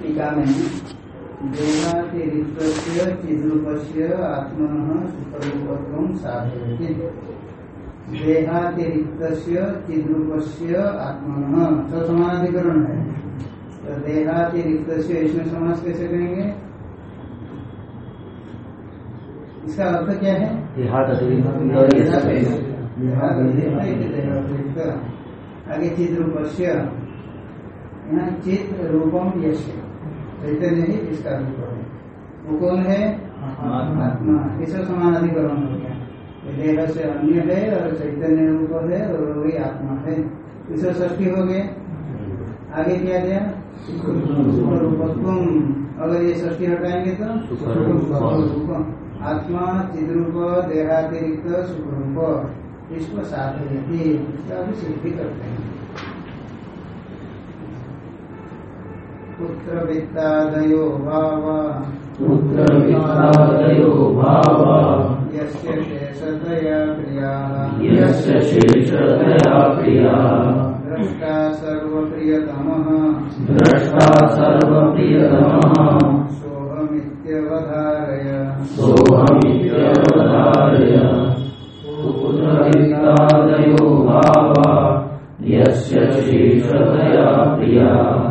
टीका में देहातिरिक्त चिद्रूपस्य आत्मन सुपरूपत्व साधयति। देहातिरिक्त चिद्रूपस्य आत्मन तो समानाधिकरण है तो देहातिरिक्त इसमें समास कैसे करेंगे? इसका अर्थ क्या है? आगे चित रूपस्य यहाँ चित रूपम यश चैतन्य ही इसका रूप है वो कौन है? आत्मा इसका समान अधिकरण हो गया। देह से अन्य है, और चैतन्य रूप है, और वही आत्मा है। इसका ष्टी हो गया। आगे क्या रूपत्व अगर ये ष्टी हटाएँगे तो आत्मा, चिद्रूप, देहातिरिक्त, सुखरूप। इसको साथ इसका भी सिद्धि करते हैं। पुत्र वित्तादयो भाव। पुत्र वित्तादयो भाव। यस्य शेषतया प्रियाः। यस्य शेषतया प्रियाः। द्रष्टा सर्वप्रियतमः। द्रष्टा सर्वप्रियतमः। सोऽहमित्यवधारय सोऽहमित्यवधारय पुत्रवित्तादयो भावा। यस्य शेषतया प्रिया।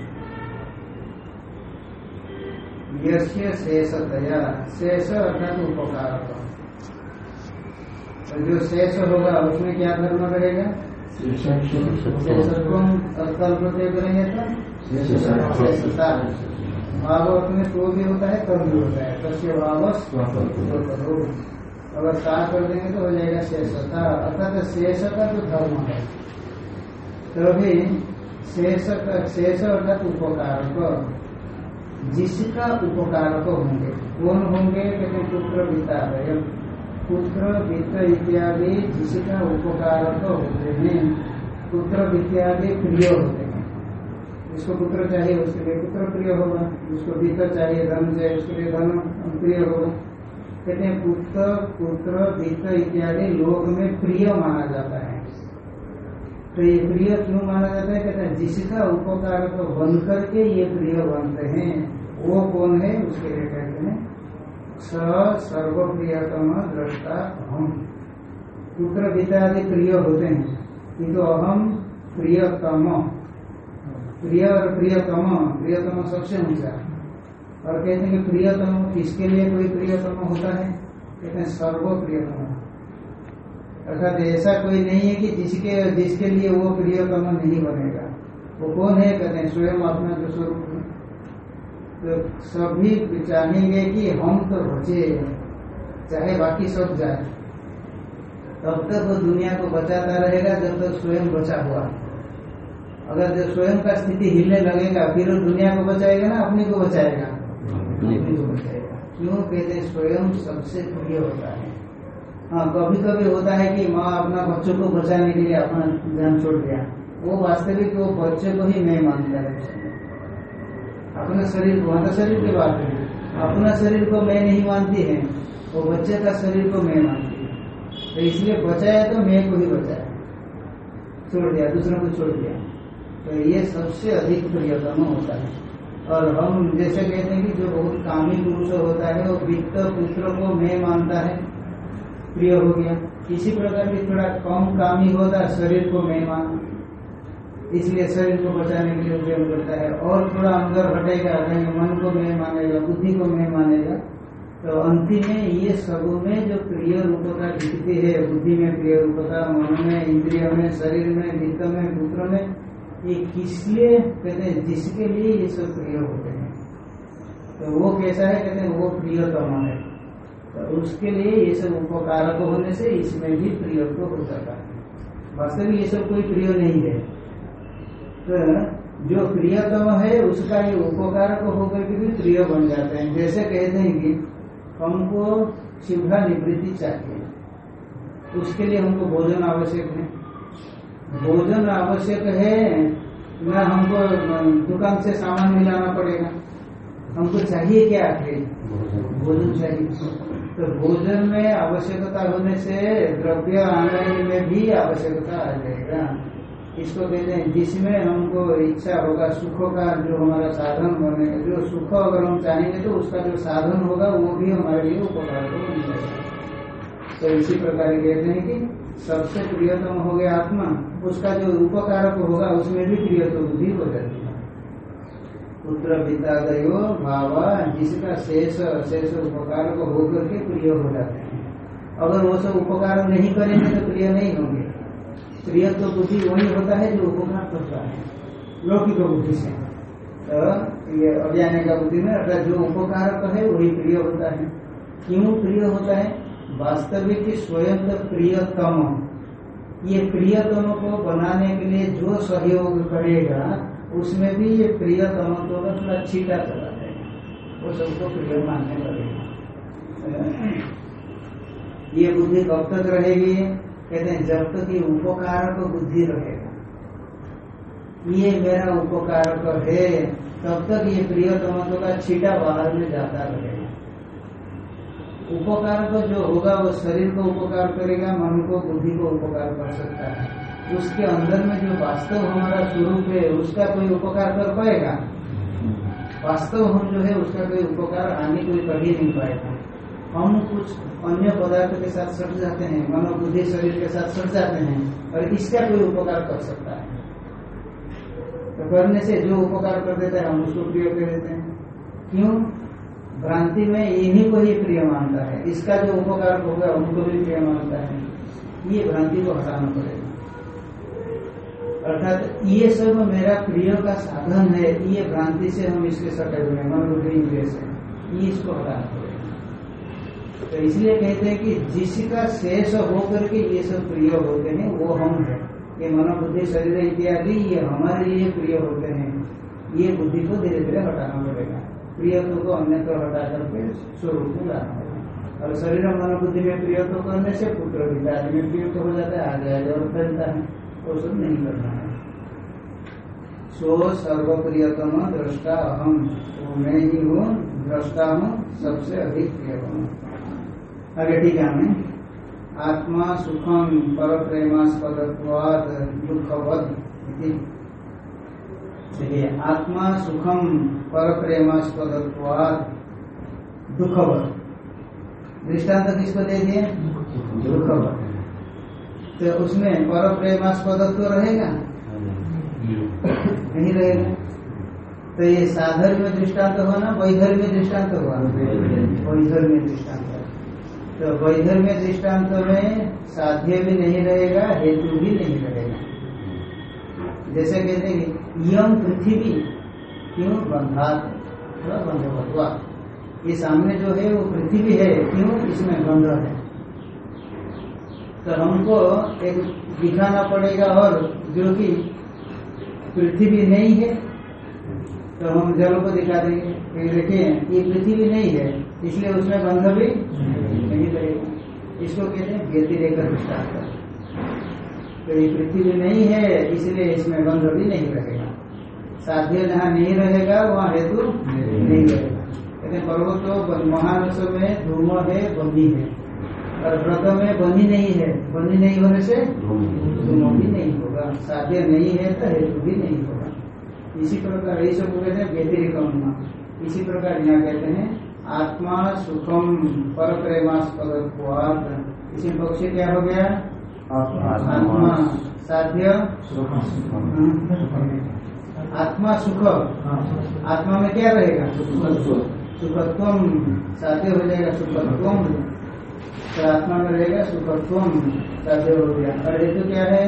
शेषतया शेष अर्थात तो जो शेष होगा उसमें क्या धर्म रहेगा तत्काल प्रत्यय करेंगे तो? शेषता भाव अपने तो भी होता है तब भी होता है। तस्य भाव अगर सा कर देंगे तो हो जाएगा शेषता। अर्थात शेष का जो धर्म है। तभी शेष शेष अर्थात उपकारक जिसका उपकारक होंगे। कौन होंगे? कहते पुत्र है पुत्र वित्त इत्यादि जिसका उपकारक होते हैं, पुत्र इत्यादि प्रिय होते हैं। जिसको पुत्र चाहिए, उसके लिए पुत्र प्रिय होगा। जिसको वित्त चाहिए, धन चाहिए, उसके लिए धन प्रिय होगा। कहते हैं पुत्र पुत्र वित्त इत्यादि लोग में प्रिय माना जाता है। तो ये प्रिय क्यों माना जाता है? कहते हैं, जिसका उपकार तो बन करके ये प्रिय बनते हैं, वो कौन है? उसके लिए कहते हैं, स सर्वप्रियतम दृष्टा हम पुत्र पिता आदि प्रिय होते हैं। किंतु तो अहम प्रियतम। प्रिय और प्रियतम प्रियतम सबसे ऊँचा। और कहते हैं कि प्रियतम किसके लिए कोई प्रियतम होता है? कहते हैं सर्वप्रियतम अर्थात ऐसा कोई नहीं है कि जिसके जिसके लिए वो प्रिय प्रियतम नहीं बनेगा। वो कौन है कहते हैं? स्वयं अपना जो स्वरूप है तो सभी चाहेंगे कि हम तो बचे चाहे बाकी सब जाए। तब तक वो दुनिया को बचाता रहेगा जब तक स्वयं बचा हुआ अगर जब स्वयं का स्थिति हिलने लगेगा फिर वो दुनिया को बचाएगा ना? अपने को बचाएगा। अपने को बचाएगा। क्यों? कहते स्वयं सबसे प्रिय होता है। हाँ कभी कभी होता है कि माँ अपना बच्चों को बचाने के लिए अपना जान छोड़ दिया। वो वास्तविक वो बच्चे को ही नहीं मानता है। अपने शरीर को तो शरीर की बात है। अपना शरीर को मैं नहीं मानती है, वो बच्चे का शरीर को मैं मानती है। तो इसलिए बचाया तो मैं को ही बचाया। छोड़ दिया, दूसरों को छोड़ दिया। तो ये सबसे अधिक प्रियतम होता है। और हम जैसे कहते हैं कि जो बहुत कामी पुरुष होता है, वो वित्त पुत्र को मैं मानता है। प्रिय हो गया। इसी प्रकार की थोड़ा कम काम ही होता शरीर को मैं मान इसलिए शरीर को बचाने के लिए उद्यम करता है। और थोड़ा अंदर हटेगा, कहीं मन को मैं मानेगा बुद्धि को मैं मानेगा तो अंतिम में ये सब में जो प्रिय रूपता दिखती है, बुद्धि में प्रिय रूपता, मन में, इंद्रिय में, शरीर में, वित्त में, पुत्र में, ये किस लिए कहते हैं? जिसके लिए ये सब प्रिय होते हैं। तो वो कैसा है? कहते हैं वो प्रियतम है। तो उसके लिए ये सब उपकारक होने से इसमें भी प्रिय को हो जाता है। वास्तविक ये सब कोई प्रिय नहीं है। तो जो प्रियतम है उसका ये उपकार होकर के भी प्रिय बन जाते हैं। जैसे कहते हैं कि हमको शीघ्र निवृत्ति चाहिए। उसके लिए हमको भोजन आवश्यक है। भोजन आवश्यक है न हमको दुकान से सामान मिलाना पड़ेगा। हमको चाहिए क्या आखिर? भोजन चाहिए। तो भोजन में आवश्यकता होने से द्रव्य आने में भी आवश्यकता आ जाएगा। इसको कहते हैं, जिसमें हमको इच्छा होगा, सुख का जो हमारा साधन बनेगा जो सुख अगर हम चाहेंगे तो उसका जो साधन होगा, वो भी हमारे लिए उपकार जाएगा। तो इसी प्रकार कहते हैं कि सबसे प्रियतम हो गया आत्मा, उसका जो उपकारक होगा, उसमें भी प्रियतम बुद्धि हो जाती है पुत्र पिता दयो भावा जिसका शेष शेष उपकार को होकर के प्रिय हो जाते हैं। अगर वो सब उपकार नहीं करेंगे तो प्रिय नहीं होंगे। प्रिय तो बुद्धि वही होता है जो उपकार करता है। लौकिक बुद्धि से। तो ये अज्ञान का बुद्धि में अर्थात जो उपकारक है वही प्रिय होता है। क्यों प्रिय होता है? वास्तविक स्वयं तो प्रियतम। ये प्रियतम को बनाने के लिए जो सहयोग करेगा उसमें भी ये प्रिय प्रियतम तो थोड़ा छीटा चला जाएगा वो सबको प्रिय मानने लगेगा ये बुद्धि कब तक रहेगी? कहते हैं, जब तक ये उपकारक बुद्धि रहेगा। ये मेरा उपकारक है, तब तक ये प्रियतम का छीटा बाहर में जाता रहेगा। उपकार को जो होगा, वो शरीर को उपकार करेगा, मन को बुद्धि को उपकार कर सकता है। उसके अंदर में जो वास्तव हमारा स्वरूप है, उसका कोई उपकार कर पाएगा? वास्तव हम जो है, उसका कोई उपकार आने कोई कर ही नहीं पाएगा। हम कुछ अन्य पदार्थ के साथ सट जाते हैं, मनोबुद्धि शरीर के साथ सट जाते हैं, और इसका कोई उपकार कर सकता है। तो करने से जो उपकार कर देता है, हम उसको प्रिय कर देते हैं। क्यों? भ्रांति में इन्हीं को ही प्रिय मानता है। इसका जो उपकार होगा, उनको भी प्रिय मानता है। ये भ्रांति को हटाना पड़ेगा। अर्थात ये सब मेरा प्रिय का साधन है, ये भ्रांति से हम इसके सटे हुए मनोबुद्धि इंद्रिय से। ये इसको हटाना पड़ेगा तो इसलिए कहते हैं कि जिसका शेष होकर के ये सब प्रिय होते हैं, वो हम है। ये मनोबुद्धि, शरीर इत्यादि, ये हमारे लिए प्रिय होते हैं। ये बुद्धि को धीरे धीरे हटाना पड़ेगा। प्रियत्व को अन्यत्र हटा करके स्वरूप को लाना पड़ेगा। और शरीर मनोबुद्धि में प्रियत्व करने से पुत्र पिता आदि में प्रियत्व हो जाता है, आगे आगे और फैलता है। वो सब नहीं करना है। सो सर्वप्रियतम दृष्टा अहम तो मैं ही हूँ दृष्टा हूँ सबसे अधिक प्रिय हूँ आगे टीका में आत्मा सुखम पर प्रेमास्पदत्वाद दुखवद देखिए आत्मा सुखम पर प्रेमास्पदत्वाद दुखवद। दृष्टांत किसको दे दिए? दुखवद। तो उसमें पर प्रेमास्पदत्व रहेगा नहीं रहेगा। तो ये साधर्म्य दृष्टांत हुआ ना वैधर्म्य दृष्टांत हुआ? वैधर्म्य दृष्टांत तो वैधर्म्य दृष्टांत में साध्य भी नहीं रहेगा हेतु भी नहीं रहेगा। जैसे कहते हैं यम पृथ्वी क्यों बंधात बंधवत्वा। ये सामने जो है वो पृथ्वी है क्यों? इसमें गंध है। तो हमको एक दिखाना पड़ेगा और जो कि पृथ्वी नहीं है तो हम जल को दिखा देंगे। देखिए, ये पृथ्वी नहीं है, इसलिए उसमें गंध भी नहीं रहेगा। इसको कहते हैं व्यतिरेक दृष्टांत तो ये पृथ्वी नहीं है, इसलिए इसमें गंध भी नहीं रहेगा। साध्य जहाँ नहीं रहेगा, वहाँ हेतु नहीं रहेगा। कहते पर्वत महानस में धूम है, बंदी है। और व्रत में बनी नहीं है। बनी नहीं होने से धूम भी नहीं होगा। साध्य नहीं है तो हेतु भी नहीं होगा। इसी प्रकार यही सब कहते हैं व्यतिरिक इसी प्रकार यहाँ कहते हैं आत्मा सुखम पर प्रेमास्पद इसी पक्ष क्या हो गया? आत्मा साध्य आत्मा सुख। आत्मा में क्या रहेगा? सुखत्व। साध्य हो जाएगा। सुखत्व तो आत्मा में रहेगा सुखत्व साध्य हो गया और हेतु क्या है?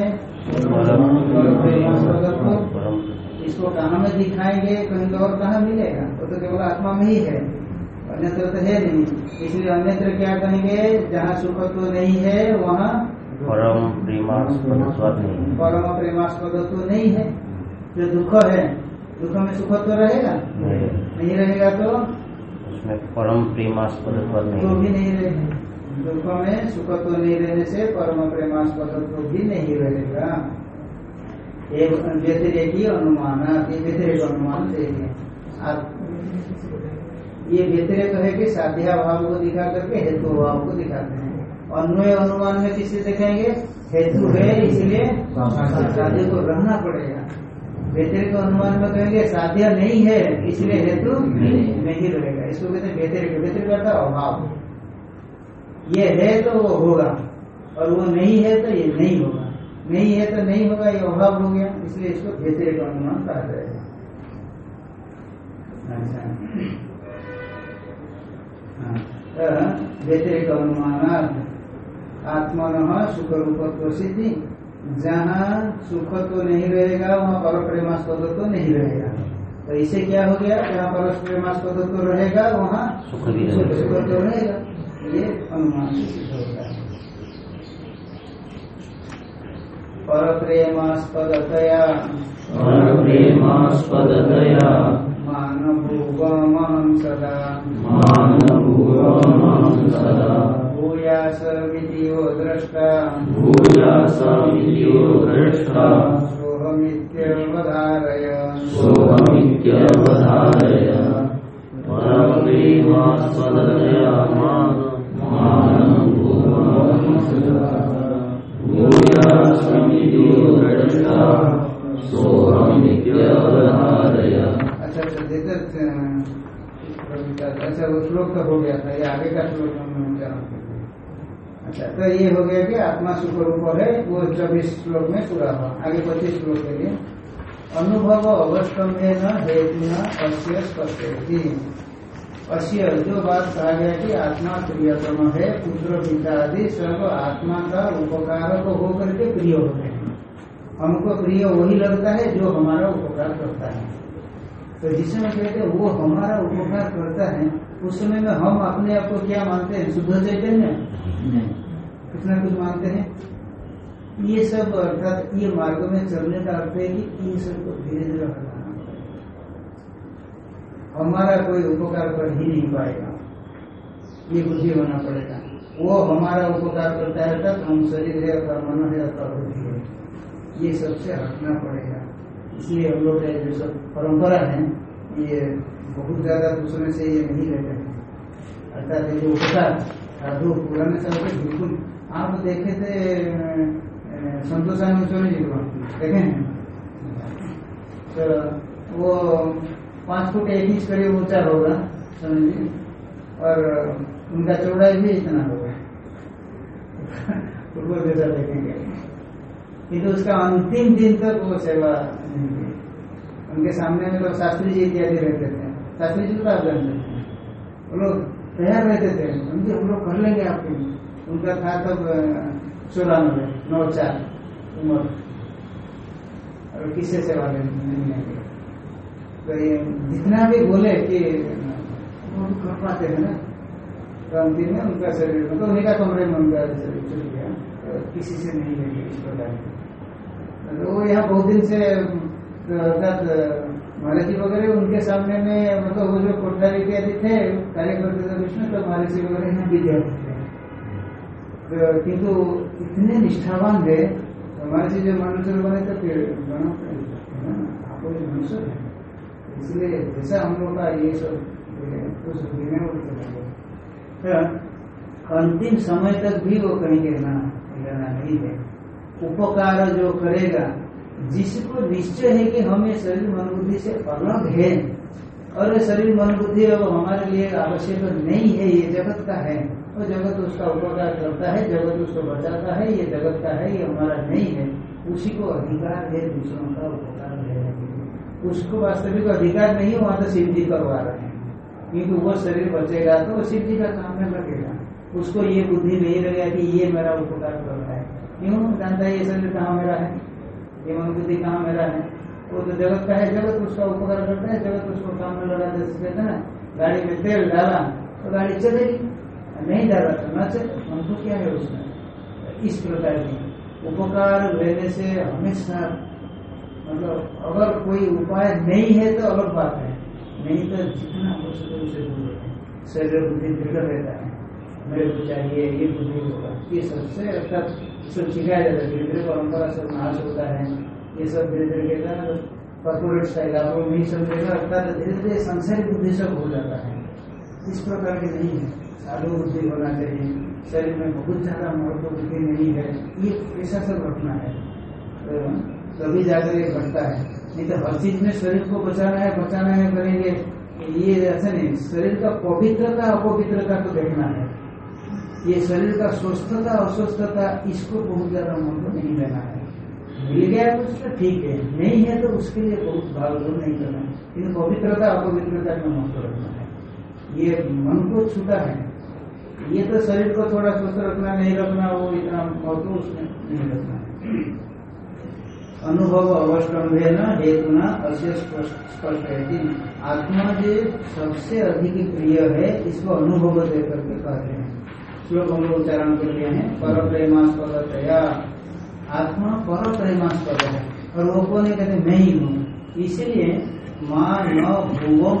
इसको कहाँ में दिखाएँगे कहीं तो और कहाँ मिलेगा? वो तो केवल आत्मा में ही है। अन्यत्र तो है नहीं। इसलिए अन्यत्र क्या कहेंगे? जहाँ सुखत्व नहीं है वहाँ परम प्रेमास्पद नहीं परम प्रेमास्पद तो नहीं है। जो दुख है दुख में सुख तो रहेगा? नहीं, रहेगा तो? उसमें परम प्रेमास्पद पद तो भी नहीं रहेगा। दुख में सुख तो नहीं रहने से परम प्रेमास्पद तो भी नहीं रहेगा। एवं व्यतिरेकी अनुमान ये व्यतिरेक अनुमान आप ये व्यतिरेक है कि साध्या भाव को दिखा करके हेतु भाव को दिखाते हैं। अन्वय अनुमान में किसे दिखाएँगे हेतु है इसलिए साध्य को रहना पड़ेगा। व्यतिरिक अनुमान में कहेंगे साध्य नहीं है इसलिए हेतु नहीं। रहेगा। इसको कहते हैं व्यतिरिक। व्यतिरिक करता अभाव। ये है तो वो होगा और वो नहीं है तो ये नहीं होगा। नहीं है तो नहीं होगा ये अभाव हो गया इसलिए इसको व्यतिरिक अनुमान कहा जाएगा अच्छा हाँ, तो व्यतिरिक अनुमान आत्मन सुख रूपत्व सिद्धि जहाँ सुख तो नहीं रहेगा वहाँ पर प्रेमास्पद तो नहीं रहेगा। तो इसे क्या हो गया? जहाँ पर प्रेमास्पद तो रहेगा वहाँ सुख भी रहेगा। सुख तो रहेगा। ये अनुमान से सिद्ध होता है पर प्रेमास्पदतया परप्रेमास्पदतया। मानभूवमहं सदा। मानभूवमहं सदा। भूयास विधियो द्रष्टा। भूयासमित्यो दृष्टा सोऽहमित्यवधारय सोऽहमित्यवधारय परप्रेमास्पदतया। मानभूवमहं अच्छा अच्छा अच्छा तो हो गया था, ये आगे का श्लोक हम। अच्छा तो ये हो गया कि आत्मा सुख रूप है, वो चौबीस श्लोक में पूरा हुआ। आगे पच्चीस श्लोक के लिए। अनुभव अवस्तम्य न हेतु न अश्य जो बात कहा गया कि आत्मा प्रियतम है पुत्र पिता आदि सब आत्मा का उपकार को होकर के प्रिय होते हैं। हमको प्रिय वही लगता है जो हमारा उपकार करता है। तो जिस समय कहते हैं, वो हमारा उपकार करता है, उस समय में हम अपने आप को क्या मानते हैं? शुद्ध चैतन्य? कुछ ना कुछ मानते हैं। ये सब अर्थात ये मार्ग में चलने का अर्थ है कि इन सबको धीरे धीरे पड़ेगा हमारा कोई उपकार कर ही नहीं पाएगा। ये बुद्धि होना पड़ेगा। वो हमारा उपकार करता है तक हम शरीर है अथवा मन है अथवा बुद्धि है। ये सबसे हटना पड़ेगा। इसलिए हम लोग जो सब परंपरा है ये बहुत ज़्यादा दूसरे से ये नहीं रहते हैं। अर्थात जो उपकार साधु पुराने साल के बिल्कुल आप देखे थे अ, जी को देखे हैं? तो वो पाँच फुट एक इंच करीब ऊँचा होगा जी और उनका चौड़ाई भी इतना होगा। उनको जैसा देखेंगे। किंतु उसका अंतिम दिन तक वो सेवा नहीं की उनके सामने में लोग शास्त्री जी इत्यादि रहते थे। शास्त्री जी तो आप जानते थे। वो लोग तैयार रहते थे। समझे हम लोग कर लेंगे आपके लिए। उनका था तब चौरानवे नौ चार, उम्र। और किससे सेवा लेंगे नहीं लेंगे तो ये जितना भी बोले कि कर पाते हैं ना? तो अंतिम में उनका शरीर मतलब उन्हीं का कमरे में उनका शरीर छूट गया तो किसी से नहीं लेंगे इस प्रकार तो वो यहाँ बहुत दिन से तो अर्थात महाराज जी वगैरह उनके सामने में मतलब वो जो कोठारी इत्यादि थे कार्य करते थे विष्णु तो महाराज जी वगैरह यहाँ विद्यार्थी थे तो किंतु इतने निष्ठावान थे तो महाराज जी जब मनुष्य बने तो फिर बना आपको जो मनुष्य है इसलिए जैसा हम लोग का ये सब अंतिम समय तक भी वो कहेंगे, ना, लेना नहीं है। उपकार जो करेगा, जिसको निश्चय है कि हम शरीर मन बुद्धि से अलग है, और शरीर मन बुद्धि अब हमारे लिए आवश्यक नहीं है, ये जगत का है। और जगत उसका उपकार करता है, जगत उसको बचाता है, ये जगत का है, ये हमारा नहीं है। उसी को अधिकार है दूसरों का उपकार उसको वास्तविक अधिकार नहीं वहाँ तो जी करवा रहे हैं। क्योंकि वो शरीर बचेगा तो शिव जी का काम में लगेगा उसको ये बुद्धि नहीं रहेगा कि ये मेरा उपकार कर रहा है। क्यों? जानता है ये शरीर कहाँ मेरा है? ये मन बुद्धि कहाँ मेरा है? वो तो जगत का है, जगत उसका उपकार करता है, जगत उसको काम में लगा जैसे कहते हैं गाड़ी में तेल डाला तो गाड़ी चलेगी। नहीं डाला तो न चले हमको क्या है उसमें? इस प्रकार की। उपकार लेने से हमेशा मतलब अगर कोई उपाय नहीं है तो अलग बात है। नहीं तो जितना हो सके उसे दूर रखें। शरीर बुद्धि दृढ़ रहता है, मेरे को चाहिए, ये बुद्धि होगा। ये सबसे अर्थात सब सिखाया जाता है। धीरे धीरे परंपरा सब नाश होता है। ये सब धीरे धीरे कहता है कॉर्पोरेट स्टाइल आप नहीं समझेगा अर्थात धीरे धीरे संसारिक बुद्धि सब हो जाता है। इस प्रकार के नहीं है। साधु बुद्धि होना चाहिए। शरीर में बहुत ज़्यादा महत्व बुद्धि नहीं है। ये ऐसा सब रखना है। तो तभी जाकर ये घटता है। नहीं तो हर चीज़ में शरीर को बचाना है बचाना है, करेंगे। ये ऐसा नहीं, शरीर का पवित्रता, अपवित्रता को देखना है। ये शरीर का स्वस्थता, अस्वस्थता, इसको बहुत ज़्यादा महत्व नहीं देना है। मिल गया तो ठीक है, नहीं है तो उसके लिए बहुत भाग दौड़ नहीं करना है। लेकिन पवित्रता, अपवित्रता का महत्व रखना है। ये मन को छूटा है। ये तो शरीर को थोड़ा स्वस्थ रखना, नहीं रखना, वो इतना महत्व उसमें नहीं रखना है। अनुभव अवस्टम्भे न हेतु न अस्य स्पष्ट है आत्मा जो सबसे अधिक प्रिय है, इसको अनुभव दे करके कहते हैं। श्लोक हम लोग उच्चारण कर लिए हैं पर प्रेमास्पद तया आत्मा पर प्रेमास्पद है, और वो कौन है? कहते मैं ही हूँ। इसीलिए माँ न भूवम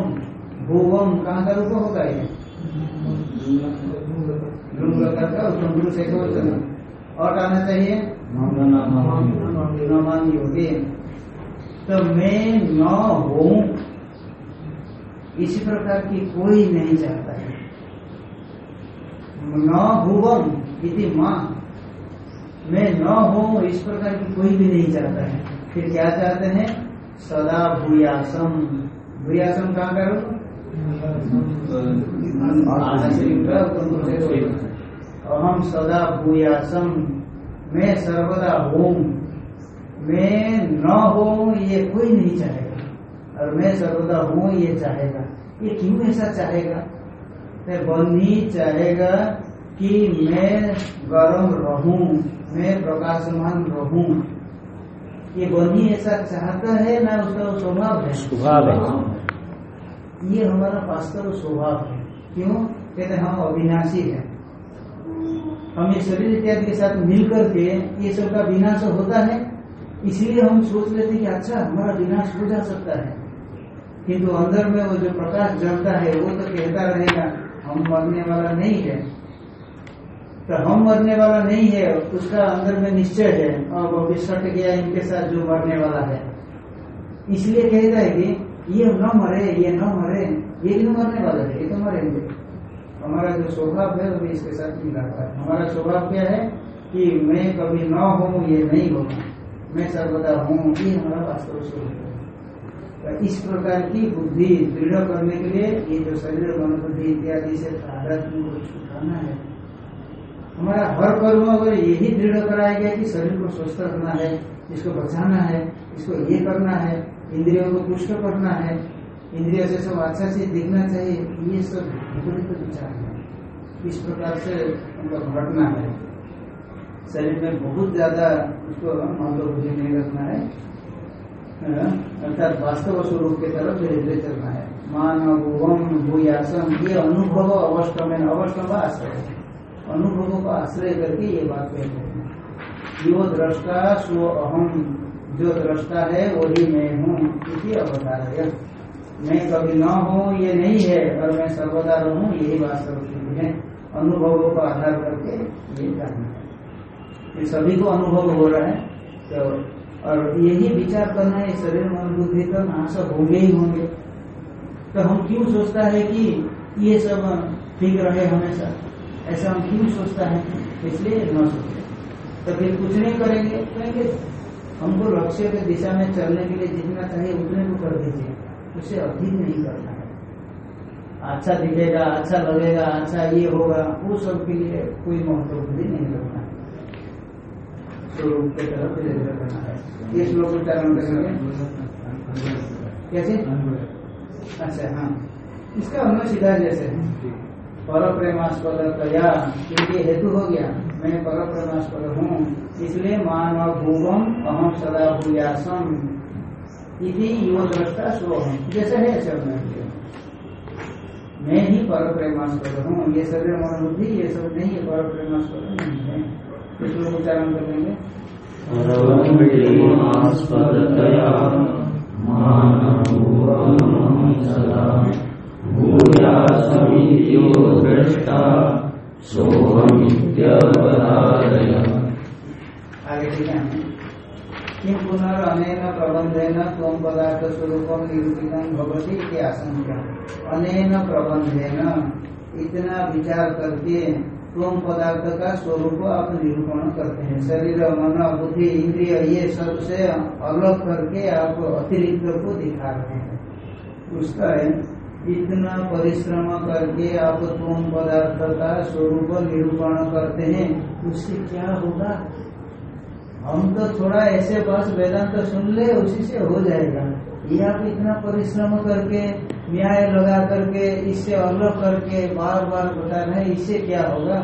भूवम कहाँ का रूप होगा ये का उत्तम पुरुष एक और आना चाहिए योगी तो मैं न हूँ इसी प्रकार की कोई नहीं चाहता है। न भुवम इति माँ। मैं न हूँ इस प्रकार की कोई भी नहीं चाहता है। फिर क्या चाहते हैं? सदा भूयासम। भूयासम कहाँ करो अहम सदा भूयासम। मैं सर्वदा हूँ मैं न हूँ ये कोई नहीं चाहेगा। और मैं सर्वदा हूँ ये चाहेगा। ये क्यों ऐसा चाहेगा? बन्ही चाहेगा कि मैं गर्म रहूँ मैं प्रकाशमान रहूँ। ये बन्ही ऐसा चाहता है ना उसका स्वभाव है? स्वभाव है। ये हमारा वास्तव स्वभाव है। क्यों? कहते हम अविनाशी है। हम ये शरीर इत्यादि के साथ मिल करके ये सब का विनाश होता है। इसलिए हम सोच लेते कि अच्छा हमारा विनाश हो जा सकता है। किंतु अंदर में वो जो प्रकाश जलता है, वो तो कहता रहेगा, हम मरने वाला नहीं है। तो हम मरने वाला नहीं है, उसका अंदर में निश्चय है और वो विसट गया इनके साथ जो मरने वाला है। इसलिए कहता है कि ये न मरे, ये न मरे, ये क्यों मरने वाला है, ये तो मरेंगे। हमारा जो स्वभाव है, वो इसके साथ मिला हुआ है। हमारा स्वभाव क्या है कि मैं कभी न हूँ ये नहीं होगा मैं सर्वदा हूँ ये हमारा वास्तव स्वरूप है। तो इस प्रकार की बुद्धि दृढ़ करने के लिए ये जो शरीर, मन, बुद्धि इत्यादि से तादात्म्य को छुटाना है। हमारा हर कर्म अगर यही दृढ़ कराया गया कि शरीर को स्वस्थ रखना है, इसको बचाना है, इसको ये करना है, इंद्रियों को पुष्ट करना है इंद्रिय से सब अच्छा से दिखना चाहिए, ये सब विपरीत विचार है। इस प्रकार से उनका घटना है। शरीर में बहुत ज़्यादा उसको महत्व बुद्धि नहीं रखना है। अर्थात वास्तव स्वरूप की तरफ़ धीरे धीरे चलना है। मानव भूयासम ये अनुभव अवस्था में अवस्था का आश्रय है। अनुभवों का आश्रय करके ये बात कहते हैं। जो दृष्टा स्व अहम जो दृष्टा है, वही मैं हूँ इसी अवतार मैं कभी न हूँ, ये नहीं है और मैं सर्वदा रहूँ, यही वास्तव है। अनुभवों का आधार करके ये करना है। सभी को अनुभव हो रहा है तो और यही विचार करना है, शरीर, मन, बुद्धि का नाश होंगे ही होंगे। तो हम क्यों सोचता है कि ये सब ठीक रहे हमेशा? ऐसा हम क्यों सोचता है? इसलिए न सोचते तो फिर कुछ नहीं करेंगे, कहेंगे, हमको लक्ष्य के दिशा में चलने के लिए जितना चाहिए उतने को कर दीजिए। उसे अधिक नहीं करना है। अच्छा दिखेगा अच्छा लगेगा अच्छा ये होगा वो सब के लिए कोई महत्व बुद्धि नहीं करना है। स्वरूप की तरफ़ करना है। ये श्लोक उच्चारण करेंगे कैसे? अच्छा हाँ। इसका अन्य सीधा जैसे है। पर प्रेमास्पद कया क्योंकि हेतु हो गया। मैं पर प्रेमास्पद हूँ इसलिए मानव भूवम अहम सदा भूयासम। इति यो दृष्टा स्व जैसे है शब्द मैं। ही पर प्रेमास्पद हूँ ये शरीर मन बुद्धि ये सब नहीं है पर प्रेमास्पद नहीं है। इसलिए उच्चारण कर लेंगे। आगे ठीक है। किम पुनरनेन प्रबंधेन त्वं पदार्थ स्वरूपम निरूपितम भवति इति आशंका। अनेन प्रबंधेन इतना विचार करके त्वं पदार्थ का स्वरूप आप निरूपण करते हैं। शरीर, मन, बुद्धि, इंद्रिय, ये सबसे अलग करके आप अतिरिक्त को दिखा रहे हैं। उसका है इतना परिश्रम करके आप तुम पदार्थ का स्वरूप निरूपण करते हैं, उससे क्या होगा? हम तो थोड़ा ऐसे बस वेदांत सुन ले, उसी से हो जाएगा। ये आप इतना परिश्रम करके, न्याय लगा करके, इससे अलग करके बार बार बता रहे इससे क्या होगा?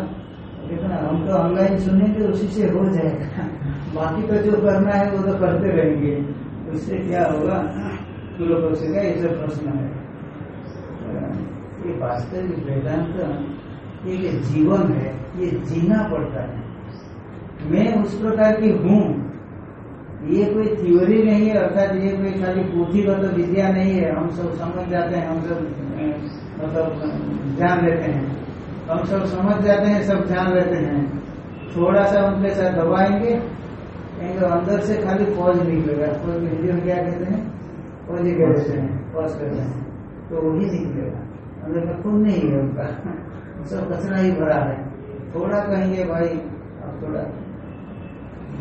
देखना, हम तो ऑनलाइन सुनेंगे, उसी से हो जाएगा। बाकी तो जो करना है, वो तो करते रहेंगे। उससे क्या होगा? पूर्व पक्ष का ये सब प्रश्न है। ये वास्तविक वेदांत, ये जीवन है, ये जीना पड़ता है। मैं उस प्रकार की हूँ। ये कोई थ्योरी नहीं है, अर्थात ये कोई खाली पोथीगत तो विद्या नहीं है। हम सब समझ जाते हैं, हम सब मतलब जान लेते हैं। हम सब समझ जाते हैं, सब जान लेते हैं। थोड़ा सा उनके साथ दबाएँगे, कहेंगे, अंदर से खाली पॉज निकलेगा। पॉज हिंदी में क्या कहते हैं? पॉज ही कहते हैं पॉज कहते हैं। तो वही निकलेगा। अंदर में खून नहीं है उनका। सब कचरा ही भरा है। थोड़ा कहेंगे, भाई, अब थोड़ा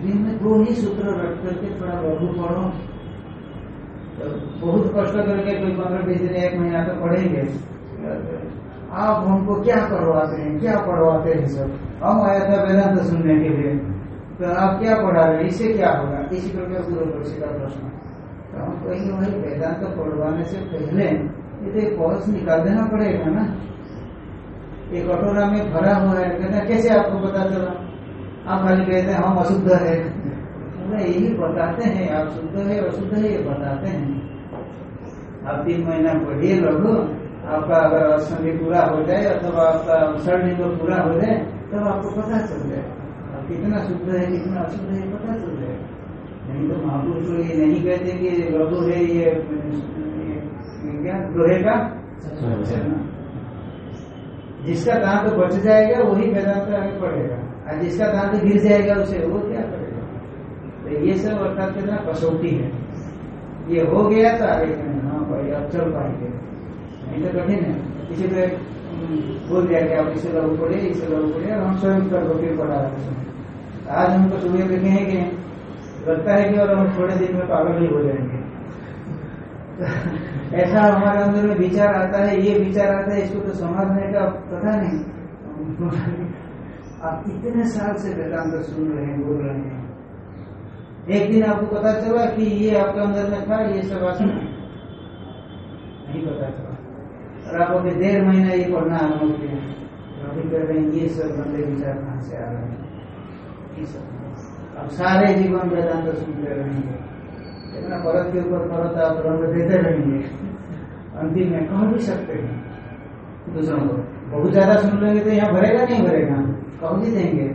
दिन में दो ही सूत्र रट करके थोड़ा लघु पढ़ो। तो बहुत कष्ट करके कोई पंद्रह बीस दिन एक महीना तो पढ़ेंगे। आप हमको क्या करवाते हैं? क्या पढ़वाते हैं सब? हम आया था वेदांत सुनने के लिए। तो आप क्या पढ़ा रहे हैं? इससे क्या होगा? इसी प्रकार पूर्व पक्षी का प्रश्न। तो हम कहेंगे, भाई, वेदांत पढ़वाने से पहले ये तो निकाल देना पड़ेगा ना? एक कटोरा में भरा हुआ है। कहना कैसे आपको पता चला? आप खाली कहते हैं हम अशुद्ध है। यही बताते हैं आप शुद्ध है अशुद्ध है ये बताते हैं। आप तीन महीना पढ़िए लगो आपका अगर असंधि पूरा हो जाए अथवा आपका सर्णिंग पूरा हो जाए तब आपको पता चल जाए। आप कितना शुद्ध है कितना अशुद्ध है पता चल जाए। नहीं तो महापुरुष तो ये नहीं कहते कि लघु है ये, क्या लोहे का? जिसका दांत बच जाएगा वही वेदांत आगे पड़ेगा और जिसका दांत गिर जाएगा उसे वो क्या करेगा? तो ये सब अर्थात कितना? कसौटी है। ये हो गया तो आगे हाँ भाई, अब चल पाएँगे। नहीं तो कठिन है। किसी को बोल दिया कि आप इसे लागू पड़े इसे लागू पड़े और हम स्वयं कर दो, फिर हैं। आज हमको सुबह देखे हैं कि लगता है कि और हम थोड़े दिन में पागल ही हो जाएँगे। ऐसा हमारे अंदर में विचार आता है, ये विचार आता है, इसको तो समझने का पता नहीं। आप कितने साल से वेदांत सुन रहे हैं, बोल रहे हैं। एक दिन आपको पता चला कि ये आपके अंदर में था, ये सब आसन नहीं। पता चला। और आप अभी डेढ़ महीना ये पढ़ना आरंभ किया अभी कर रहे हैं, ये सब गंदे विचार कहाँ से आ रहे हैं? अब सारे जीवन वेदांत सुनते रहेंगे। इतना परत के ऊपर परत आप रंग देते रहेंगे। अंतिम में कह भी सकते हैं। दूसरों को बहुत ज़्यादा सुन लेंगे तो यहाँ भरेगा नहीं, भरेगा। कह भी देंगे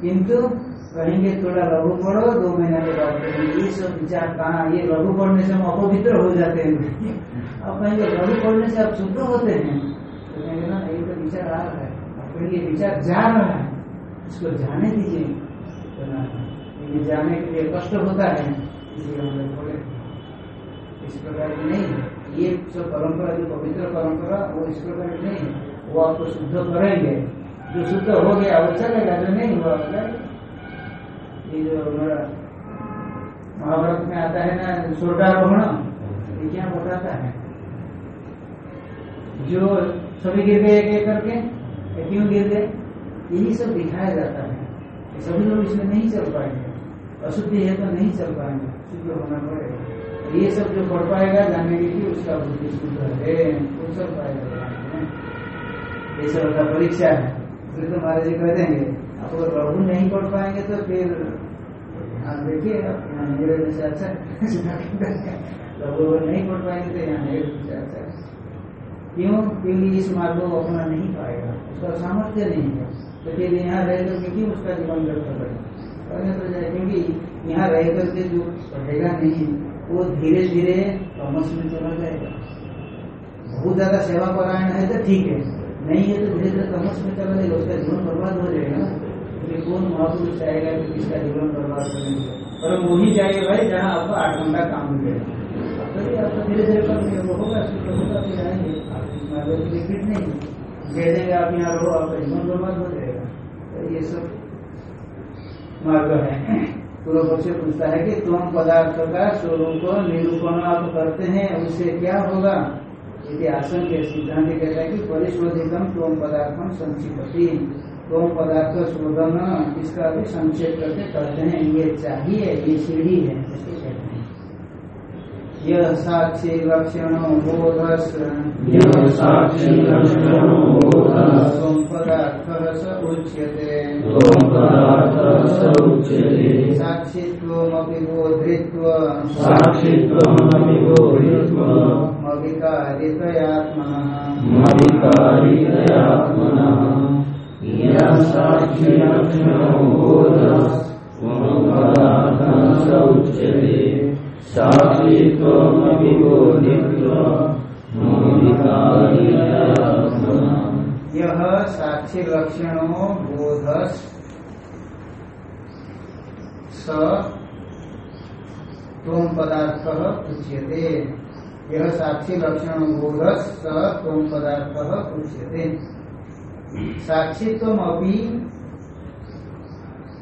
किंतु कहेंगे थोड़ा लघु पढ़ो, दो महीना के बाद ये सब विचार कहाँ, ये लघु पढ़ने से हम अपवित्र हो जाते हैं। अब कहेंगे लघु पढ़ने से आप शुद्ध होते हैं। तो कहेंगे ना, ये तो विचार आ रहा है। आप कहेंगे विचार जा रहा है। इसको जाने दीजिए। ये जाने के लिए कष्ट होता है। इसलिए हम लोग इस प्रकार की नहीं ये जो परंपरा, जो पवित्र परंपरा, वो इस प्रकार की नहीं वो आपको शुद्ध करेंगे जो शुद्ध हो गया वो चलेगा जो नहीं हुआ ये जो हमारा महाभारत में आता है ना स्वर्गारोहण ये क्या बताता है? जो सभी गिर गए एक करके क्यों गिर गए यही सब दिखाया जाता है सभी लोग इसमें नहीं चल पाएँगे। अशुद्धि है तो नहीं चल पाएँगे, शुद्ध होना पड़ेगा। ये सब जो पढ़ पाएगा जाने की कि उसका बुद्धि शुद्ध है, वो चल पाएगा ये सब का परीक्षा है। फिर तो महाराज जी कह देंगे, आप अगर प्रभु नहीं पढ़ पाएँगे तो फिर देखिए आप यहाँ मेरे जैसे अच्छा प्रभु अगर नहीं पढ़ पाएँगे तो यहाँ मेरे जैसे अच्छा क्यों? क्योंकि इस मार्ग को अपना नहीं पाएगा, उसका सामर्थ्य नहीं है। तो फिर यहाँ रह करके क्यों उसका जीवन व्यक्त करें करने तो जाए, क्योंकि यहाँ रह करके जो पढ़ेगा नहीं, वो धीरे धीरे तमस में चला जाएगा। बहुत ज़्यादा सेवा परायण है तो ठीक है। नहीं है तो धीरे धीरे तमस में चला जाएगा उसका जीवन बर्बाद हो जाएगा ना। कि कौन महापुरुष चाहेगा कि किसका जीवन बर्बाद करेंगे पर वही जाएगा भाई जहाँ आपको आठ घंटा काम मिलेगा तभी आपको धीरे धीरे लेंगे होगा होगा फिर आएँगे। आप फिट नहीं दे देंगे आप यहाँ रहो, आपका जीवन बर्बाद हो जाएगा। तो ये सब मार्ग है। पूर्व पक्ष पूछता है कि तुम पदार्थ का स्वरूप, निरूपण आप करते हैं, उससे क्या होगा? यदि आसन के सिद्धांत कहता है कि परिशोधितम तुम पदार्थम संक्षिपति तुम पदार्थ शोधन इसका भी संक्षेप करके कहते हैं। ये चाहिए ये सीढ़ी है कहते हैं। यह साक्षी लक्षण बोधस साक्षी लक्षणो पदार्थ स उच्यते। पदार्थः साक्षित्वमपि बोधित्व साक्षित्वमपि बोधित्वम् मदिकारितयात्मनः यः बोधः त्वं उच्यते साक्षित्वमपि बोधित्वम् मदिकारितयात्मनः यह साक्षी लक्षणों बोधस स तुम पदार्थ उच्यते यह साक्षी लक्षण पदार्थ उच्यते साक्षित्व अभी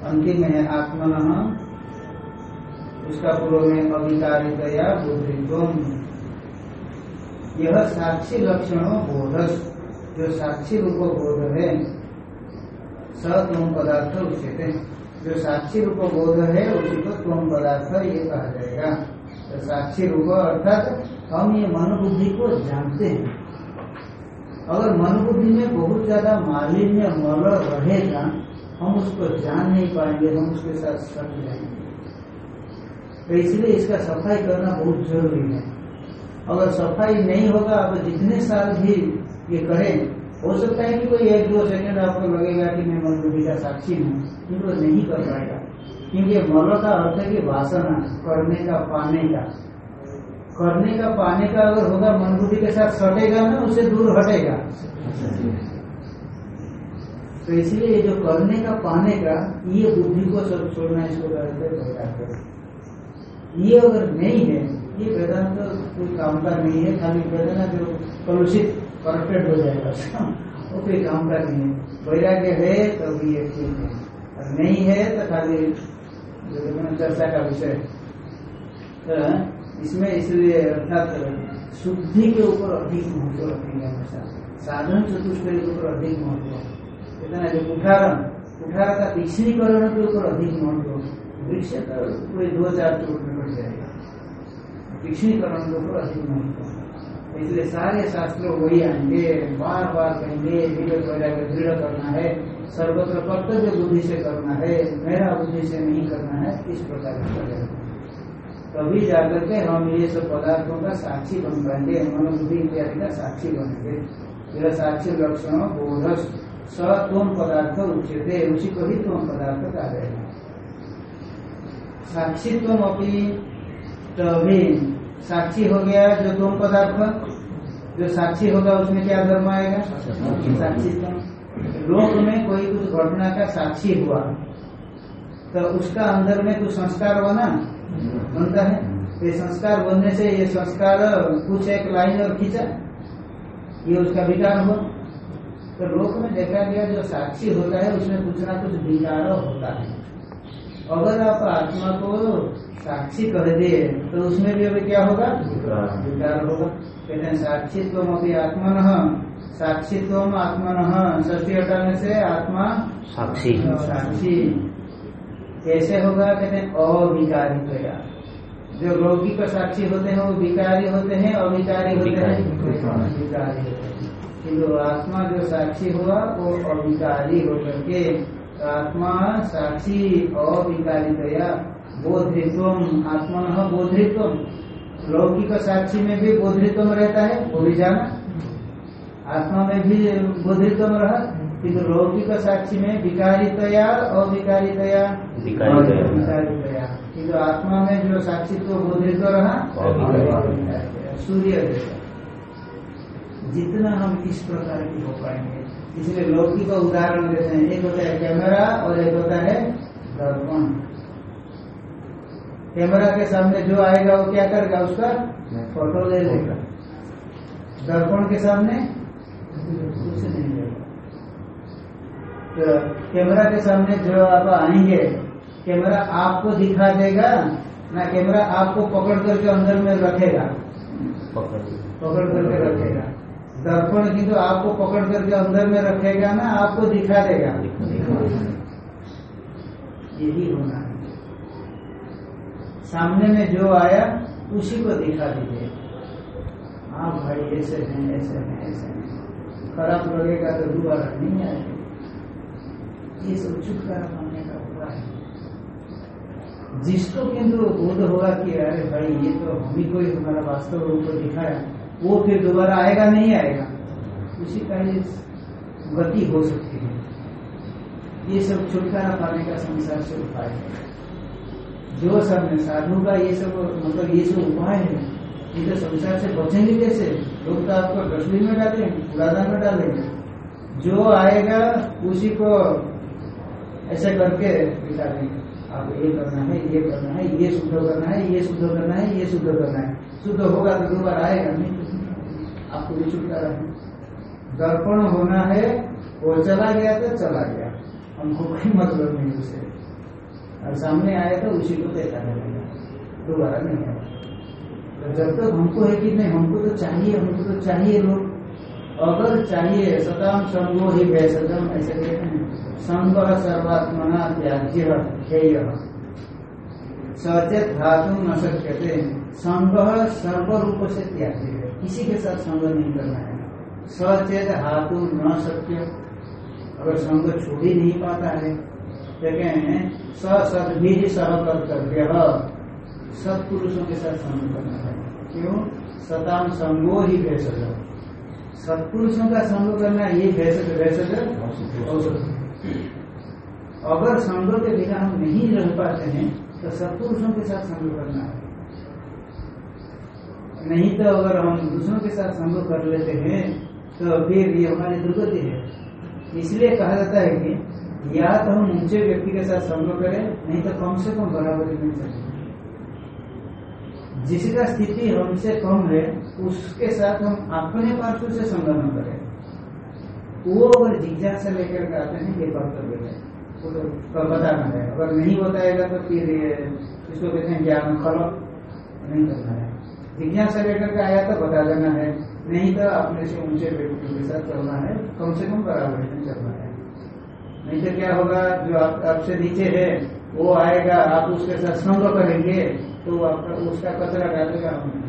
अंतिम है, आत्मन। उसका पूर्व में बुद्धित्व यह साक्षी लक्षण बोधस, जो साक्षी रूप बोध है, स तुम पदार्थ उचित जो साक्षी रूप बोध है उसी को तुम पदार्थ ये कहा जाएगा। तो साक्षी रूप अर्थात हम ये मन बुद्धि को जानते हैं। अगर मन बुद्धि में बहुत ज़्यादा मालिन्य मल रहेगा, हम उसको जान नहीं पाएँगे, हम उसके साथ सट जाएँगे तो इसलिए इसका सफ़ाई करना बहुत ज़रूरी है। अगर सफ़ाई नहीं होगा, आप जितने साल भी ये करें, हो सकता है कि कोई एक दो सेकंड आपको लगेगा कि मैं मन बुद्धि का साक्षी हूँ किंतु नहीं कर पाएगा। क्योंकि मल का अर्थ है कि वासना, करने का पाने का। करने का पाने का अगर होगा मन बुद्धि के साथ सटेगा ना, उससे दूर हटेगा। तो इसलिए ये जो करने का पाने का, ये बुद्धि को सब छोड़ना इसको वेदांत ये अगर नहीं है, ये वेदांत तो कोई काम का नहीं है, खाली वेदना जो कलुषित परफेक्ट हो जाएगा। वो कोई काम का नहीं है। वैराग्य है तो भी ये ठीक है। नहीं है तो खाली चर्चा का विषय तो इसमें इसलिए अर्थात शुद्धि के ऊपर अधिक महत्व रखेंगे हमेशा साधन चतुष्टय के ऊपर अधिक महत्व। इतना जो कुठारण कुठार का तीक्ष्णीकरण के ऊपर अधिक महत्व। वृक्ष का कोई दो चार चोट में बढ़ जाएगा। तीक्ष्णीकरण के ऊपर अधिक महत्व। इसलिए सारे शास्त्र वही आएँगे, बार बार कहेंगे दृढ़ करना है। सर्वत्र कर्तव्य बुद्धि से करना है, मेरा बुद्धि से नहीं करना है, इस प्रकार का करेगा तभी जाकर के हम ये सब पदार्थों का साक्षी बन पाएँगे, मनोबुद्धि इत्यादि का साक्षी बनेंगे। यह साक्षी लक्षण बोध सत्वम पदार्थ उच्चते उसी को ही तुम पदार्थ कहा जाएगा। साक्षित्व अपनी तभी साक्षी हो गया जो तुम पदार्थ। जो साक्षी होगा उसमें क्या धर्म आएगा? साक्षित्व लोक में कोई कुछ घटना का साक्षी हुआ तो उसका अंदर में कुछ संस्कार बना बनता है? ये संस्कार बनने से ये संस्कार कुछ एक लाइन और खींचा ये उसका विकार हुआ। तो लोक में देखा गया जो साक्षी होता है उसमें कुछ ना कुछ विकार होता है। अगर आप आत्मा को साक्षी कर दिए तो उसमें भी अभी क्या होगा? विकार। होगा। कहते हैं साक्षित्व अभी आत्मन साक्षित्व आत्मन षष्ठी हटाने से आत्मा साक्षी। साक्षी। कैसे होगा? कहते हैं अविकारितया जो लौकिक साक्षी होते हैं वो विकारी होते हैं अविकारी होते हैं। विकारी। हैं। किंतु आत्मा जो साक्षी हुआ वो अविकारी होकर के आत्मा साक्षी अविकारी अविकारितया बोधित्व आत्मन बोधित्व लौकिक साक्षी में भी बोधित्व रहता है वो भी जाना। आत्मा में भी बोधित्व रहा किंतु लौकिक साक्षी में विकारितया अविकारितया? विकारितया। विकारितया। किंतु आत्मा में जो साक्षित्व बोधित्व रहा सूर्य जितना हम इस प्रकार की हो पाएँगे। इसलिए लौकिक उदाहरण देते हैं। एक होता है कैमरा और एक होता है दर्पण। कैमरा के सामने जो आएगा वो क्या करेगा? उसका फ़ोटो ले लेगा। दर्पण के सामने कुछ नहीं तो कैमरा के सामने जो आप आएँगे कैमरा आपको दिखा देगा ना कैमरा आपको पकड़ करके अंदर में रखेगा? पकड़ पकड़ करके रखेगा। दर्पण की तो आपको पकड़ करके अंदर में रखेगा ना आपको दिखा देगा। यही होना है। सामने में जो आया उसी को दिखा दीजिए। हाँ भाई ऐसे हैं ऐसे हैं ऐसे हैं। खराब लगेगा तो दोबारा नहीं आएगा ये सब छुटकारा पाने का उपाय है। जिसको किंतु बोध होगा कि, अरे भाई, ये तो हम ही कोई हमारा वास्तव रूप को दिखाया। वो फिर दोबारा आएगा, नहीं आएगा? उसी का ये गति हो सकती है। ये सब छुटकारा पाने का संसार से उपाय है। जो सब साधु का ये सब मतलब ये सब उपाय है तो संसार से बचेंगे कैसे? लोग तो आपको डस्टबिन में डालेंगे कूड़ादान में डालेंगे जो आएगा, उसी को ऐसे करके निकालेंगे आप ये करना है, ये करना है, ये शुद्ध करना है, ये शुद्ध करना है, ये शुद्ध करना है। शुद्ध होगा तो दो बार आएगा, नहीं तो आपको भी छुटकारा है। दर्पण होना है, वो चला गया तो चला गया। हमको कोई मतलब नहीं उसे। और सामने आए तो उसी को देखा रहेगा दोबारा नहीं आएगा। जब तक हमको है कि नहीं, हमको तो चाहिए, हमको तो चाहिए लोग। अगर चाहिए, सताम संगो ही वैसतम ऐसे कहते हैं। संग सर्वात्मना त्याज्य हेय सचेत धातु न सकते संग सर्व रूप से त्याज्य है। किसी के साथ संग नहीं करना है। सचेत धातु न शक्य। अगर संग छोड़ ही नहीं पाता है। तो कहें सदभी सह कर्तव्य। सत्पुरुषों के साथ संग करना है। क्यों? सताम संगो ही भेषज। सत्पुरुषों का संग करना ये भेषज भेषज अगर संग के बिना हम नहीं रह पाते हैं तो सत्पुरुषों के साथ संग करना है। नहीं तो अगर हम दूसरों के साथ संग कर लेते हैं तो फिर ये हमारी दुर्गति है। इसलिए कहा जाता है कि या तो हम ऊँचे व्यक्ति के साथ संग करें, नहीं तो कम से कम बराबरी मिल सके जिसका स्थिति हमसे कम है, उसके साथ हम अपने पार्श्व से संग न करें। वो अगर जिज्ञासा लेकर के आते हैं, ये कर्तव्य है। तो तो बताना है। अगर नहीं बताएगा तो फिर इसको कहते हैं ज्ञान खलो। नहीं करना है। जिज्ञासा लेकर के आया तो बता देना है। नहीं तो अपने से ऊँचे व्यक्ति के साथ चलना है। कम से कम बराबर में चलना है। नहीं तो क्या होगा, जो आप, आपसे नीचे है, वो आएगा, आप उसके साथ संग करेंगे। तो आपका उसका कचरा डालेगा हमें।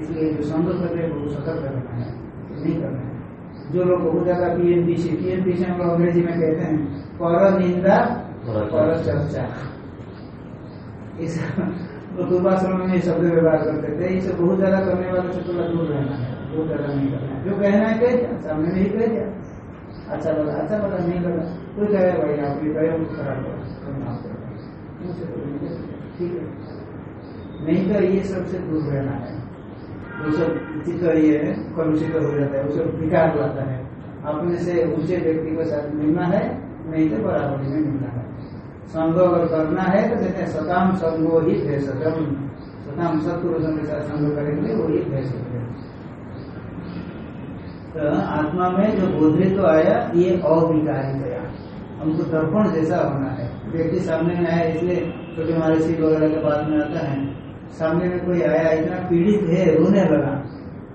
इसलिए जो संग कर रहे हैं वो सतर्क करना है। नहीं करना है। जो लोग बहुत ज़्यादा पीएनपीसी पीएनपीसी हम लोग अंग्रेज़ी में कहते हैं पर निंदा पर चर्चा। इस पूर्वाश्रम में शब्द व्यवहार करते थे। इसे बहुत ज़्यादा करने वाले से थोड़ा दूर रहना है। बहुत ज़्यादा नहीं करना है। जो कहना है कह दिया। सामने नहीं कह दिया। अच्छा लगा अच्छा लगा नहीं लगा कोई कहे भाई कहे खराब आप करो। मुझसे कोई नहीं कहता, ठीक है। नहीं तो ये सबसे दूर रहना है। वो सब चित्त ये कलुषित हो जाता है, वो सब विकार लाता है। अपने से ऊँचे व्यक्ति के साथ मिलना है, नहीं तो बराबरी में मिलना है। संग अगर करना है तो कहते हैं सताम संगो ही भेषजम सताम सत्पुरुषों के साथ संग करेंगे, वो ही भेषज है। तो आत्मा में जो बोधित्व आया, ये अविकारी गया हमको दर्पण जैसा होना है। व्यक्ति सामने में आया, इसलिए छोटे हमारे सिर वगैरह के बाद में आता है। सामने में कोई आया, इतना पीड़ित है, रोने लगा।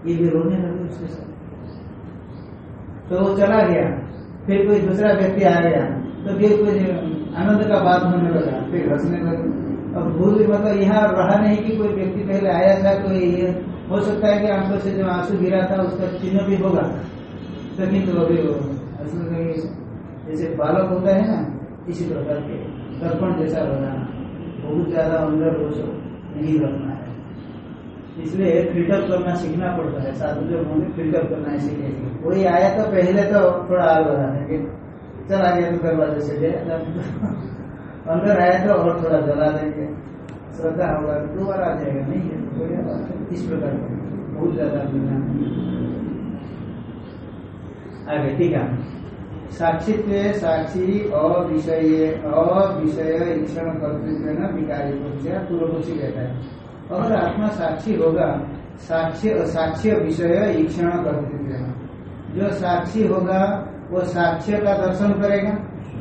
ये भी रोने लगे उसके साथ। तो वो चला गया। फिर कोई दूसरा व्यक्ति आ गया तो फिर कोई आनंद का बात होने लगा। फिर हंसने लगे। अब भूल मतलब यहाँ रहा नहीं कि कोई व्यक्ति पहले आया था, कोई हो सकता है कि आँखों से जो आँसू गिरा था, उसका चिन्ह भी होगा। तो किंतु अभी जैसे बालक होता है ना, इसी प्रकार के दर्पण जैसा बनाना बहुत ज़्यादा अंदर वो सब नहीं रखना है। इसलिए फ़िल्टर करना सीखना पड़ता है। साधु जो होंगे फ़िल्टर करना इसीलिए कोई आया तो पहले तो थोड़ा आग लगा देंगे चला गया तो दरवाजे से ले अंदर आया तो और थोड़ा जला देंगे। श्रद्धा होगा तो दोबारा आ जाएगा। नहीं है तो बढ़िया बात है। इस प्रकार बहुत ज़्यादा आगे, ठीक है। साक्षित्व, साक्षी अविषय अविषय ईक्षण कर्तृत्व विकारी पूर्व पक्षी कहता है। अगर आत्मा साक्षी होगा साक्ष्य साक्ष्य विषय ईक्षण कर्तृत्व जो साक्षी होगा, वो साक्ष्य का दर्शन करेगा।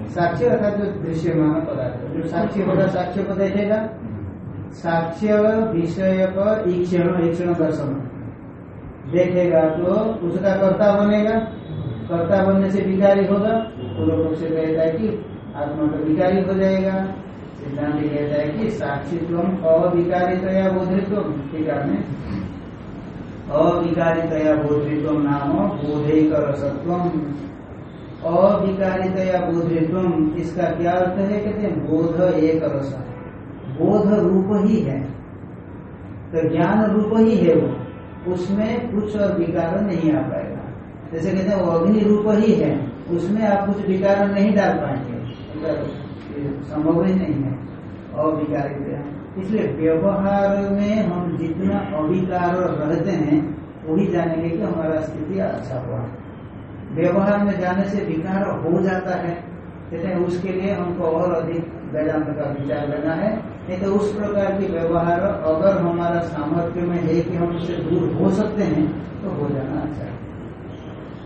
साक्ष्य अर्थात जो दृश्यमान पदार्थ, जो साक्षी होगा, साक्ष्य को देखेगा। साक्ष्य विषय पर ईक्षण ईक्षण दर्शन। देखेगा तो उसका कर्ता बनेगा। कर्ता बनने से विकारी होगा पूर्व पक्ष कहता है कि आत्मा का विकारी हो जाएगा। सिद्धांत कहता है कि साक्षित्व अविकारितया बोधित्व टीका में अविकारितया बोधित्व नाम बोधेक रसत्व अविकारितया बोधित्व इसका क्या अर्थ है? कहते हैं बोध एक रस बोध रूप ही है। तो ज्ञान रूप ही है वो। उसमें कुछ और विकार नहीं आ पाएगा। जैसे कहते हैं अग्नि रूप ही है। उसमें आप कुछ विकार नहीं डाल पाएँगे। संभव ही नहीं है। अविकारित इसलिए व्यवहार में हम जितना अविकार रहते हैं वही जानेंगे कि हमारा स्थिति अच्छा हुआ। व्यवहार में जाने से विकार हो जाता है। कहते हैं, उसके लिए हमको और अधिक वेदांत का विचार करना है। नहीं तो उस प्रकार की व्यवहार अगर हमारा सामर्थ्य में है कि हम उससे दूर हो सकते हैं तो हो जाना अच्छा है।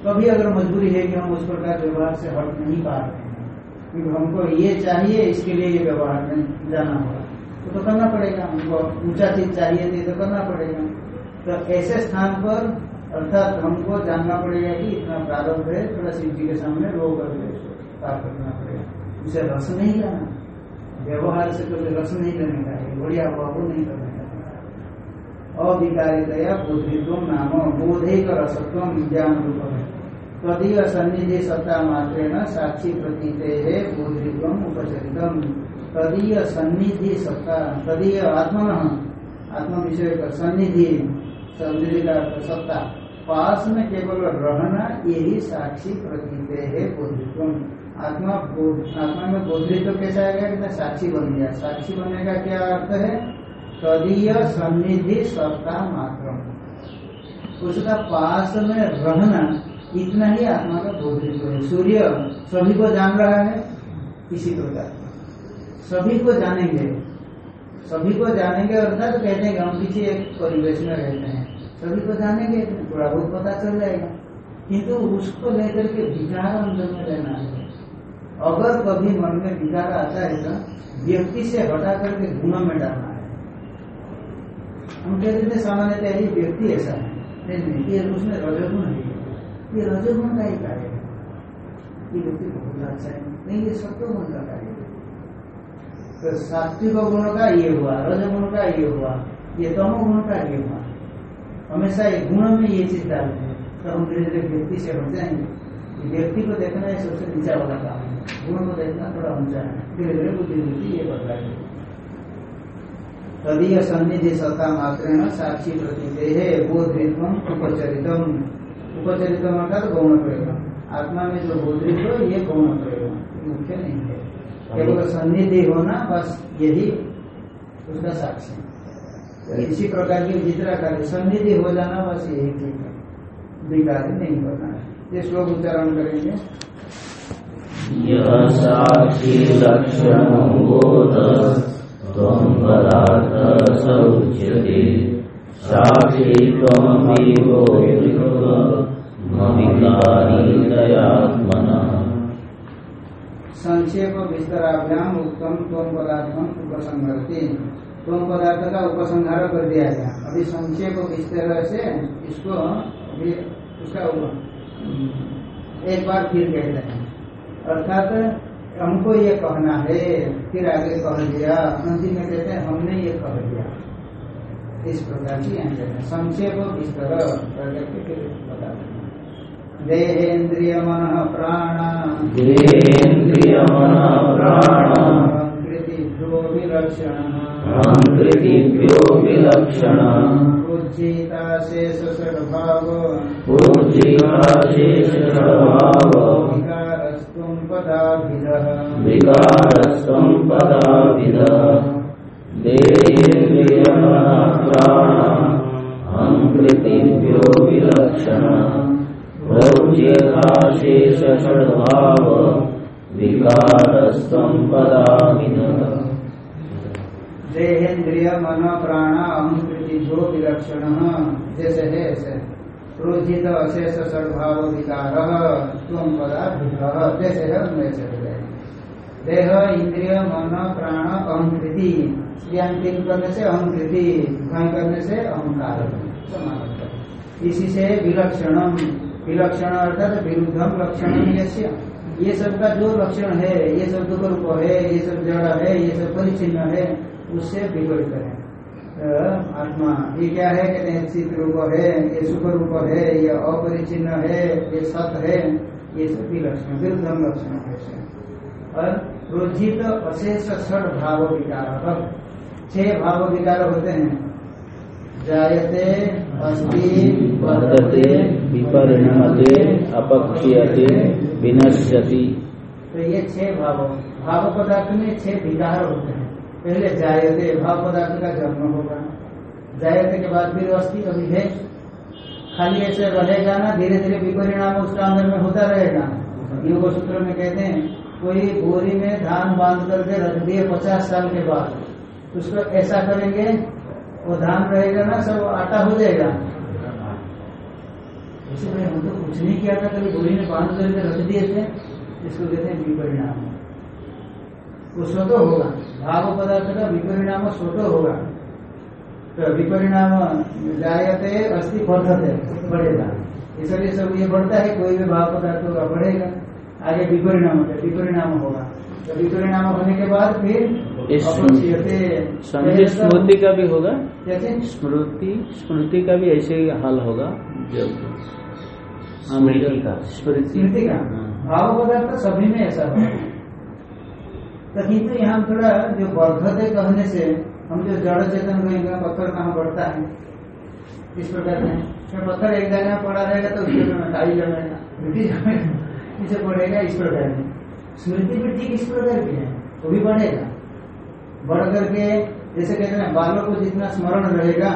कभी अगर मजबूरी है कि हम उस प्रकार व्यवहार से हट नहीं पा रहे हैं क्योंकि हमको ये चाहिए इसके लिए ये व्यवहार में जाना होगा। तो, तो करना पड़ेगा हमको ऊँचा चीज़ चाहिए थी तो करना पड़ेगा। तो ऐसे स्थान पर अर्थात हमको जानना पड़ेगा कि इतना प्रारंभ है थोड़ा शिव जी के सामने रो करके पार करना पड़ेगा। उसे रस नहीं लाना व्यवहार से कभी रस नहीं लेने का है बढ़िया हुआ वो नहीं करने का अविकारितया बोधित्व नाम बोधिक रसत्व ज्ञान रूप है तदीय सन्निधि सत्ता मात्र न साक्षी प्रतीते है बोधित्व उपचरितम। तदीय सन्निधि सत्ता, तदीय आत्मन आत्म विषय का सन्निधि सन्निधि का सत्ता। पास में केवल रहना यही साक्षी प्रतीत है बोधित्व आत्मा आत्मा में बोधित्व कैसा आएगा? कितना साक्षी बन गया। साक्षी बनने का क्या अर्थ है? तदीय सन्निधि सत्ता मात्र उसका पास में रहना इतना ही आत्मा का बोधित्व है सूर्य सभी को जान रहा है, इसी प्रकार। सभी को जानेंगे। सभी को जानेंगे, अर्थात तो कहते हैं हम पीछे एक परिवेश में रहते हैं। सभी को जानेंगे थोड़ा बहुत पता चल जाएगा। किंतु उसको लेकर के विचार अंदर में लेना है। अगर कभी मन में विचार आता है तो व्यक्ति से हटा करके गुण में डालना है। हम कहते थे सामान्यतः व्यक्ति ऐसा है। नहीं नहीं, ये उसमें रजगुण है। ये रजोगुण का ही कार्य है। ये व्यक्ति बहुत अच्छा है नहीं, ये सत्य गुण का कार्य है। तो सात्विक गुण का ये हुआ रजगुण का ये हुआ, ये तमो गुण का ये हुआ। हमेशा ये गुण में ये चीज़ डालते हैं। तो हम धीरे धीरे व्यक्ति से हट जाएँगे। व्यक्ति को देखना है सबसे नीचा वाला काम है। गुण को देखना थोड़ा ऊँचा है। धीरे धीरे बुद्धि बुद्धि ये बदलाएँगे तदीय सन्निधि सत्ता मात्र साक्षी प्रतीते है बोधित्व उपचरितम। उपचरित अर्थात गौण प्रयोग आत्मा में जो बोधित्व ये गौण प्रयोग मुख्य नहीं है केवल सन्निधि होना, बस यही उसका साक्षी इसी प्रकार की जितना कार्य सन्निधि हो जाना, बस यही ठीक है। विकार नहीं होना है। ये श्लोक उच्चारण करेंगे। साक्षी लक्षण साक्षी संक्षेप विस्तराभ्याम उत्तम उपसंहरती पदार्थ का उपसंहार कर दिया गया अभी संक्षेप से इसको अभी उसका एक बार फिर कहते हैं। अर्थात हमको ये कहना है, फिर आगे कह दिया। अंतिम में कहते हैं, हमने ये कह दिया। इस प्रकार की हैं। संक्षेप विस्तार करके फिर बता दें। देहेन्द्रिय मन प्राण देहेन्द्रिय मन प्राण कृतिभ्यो विलक्षण कृतिभ्यो विलक्षण प्रोज्जिता शेष सद्भाव पूजिकाशेषभाव विकारस्तुं पदाभिधः विकारस्त्वं पदाविद देहेन्द्रियमनप्राणाहङ्कृतिभ्यो विलक्षण पदाविद देहेन्द्रिय मन प्राण अहंकृति विलक्षण क्रोधित अशेष सद्भाव विकार देह, इंद्रिय, मन, प्राण, अहंकृति क्रियांकिन करने से अहंकृति, भय करने से अहंकार। समान इसी से विलक्षणम। विलक्षण अर्थात विरुद्धम लक्षणम यस्य ये सब का जो लक्षण है, ये सब दुख रूप है, ये सब जड़ है, ये सब परिचिन्न है, उससे विपरीत है। आत्मा, ये क्या है? कहते हैं चित रूप है, ये सुख रूप है, ये अपरिचिन्न है, ये सत है, ये सब विलक्षण विरुद्धम लक्षण है और रोजित अशेष षड भाव विकार छह भाव विकार होते हैं। जायते अस्ति वर्धते विपरिणमते अपक्षीयते विनश्यति। तो ये छह भाव भाव पदार्थ में छह विकार होते हैं। पहले जायते भाव पदार्थ का जन्म होगा। जायते के बाद फिर अस्थि कभी है खाली ऐसे रहेगा ना धीरे धीरे विपरिणाम उसका अंदर में होता रहेगा। योग सूत्र में कहते हैं कोई बोरी में धान बाँध करके रख दिए पचास साल के बाद उसको ऐसा करेंगे वो धान रहेगा ना सब आटा हो जाएगा। ऐसे भाई हम तो कुछ नहीं किया था, कभी बोरी में बाँध करके रख दिए थे, इसको कहते हैं विपरिणाम। वो स्वतः होगा। भाव पदार्थ का विपरिणाम स्वतः होगा। तो विपरिणाम जायते अस्थि वर्धते, बढ़ेगा। इसलिए सब ये बढ़ता है, कोई भी भाव पदार्थ होगा, बढ़ेगा। आगे विपरिणाम होता है, विपरिणाम होगा। तो विपरिणाम होने के बाद फिर इस स्मृति का भी होगा। स्मृति स्मृति का भी ऐसे ही हाल होगा। जब स्मृति का। स्मृति का। हाँ। भाव पदार्थ सभी में ऐसा होगा तो किंतु यहाँ थोड़ा जो वर्धते कहने से हम जो जड़ चेतन कहेंगे पत्थर कहाँ बढ़ता है? इस प्रकार से। तो पत्थर एक जगह पड़ा रहेगा तो उसके टाई जमेगा मिट्टी जमेगा इसे बढ़ेगा इस प्रकार से। स्मृति भी ठीक इस प्रकार की है। वो भी बढ़ेगा बढ़ करके जैसे कहते हैं बालों को जितना स्मरण रहेगा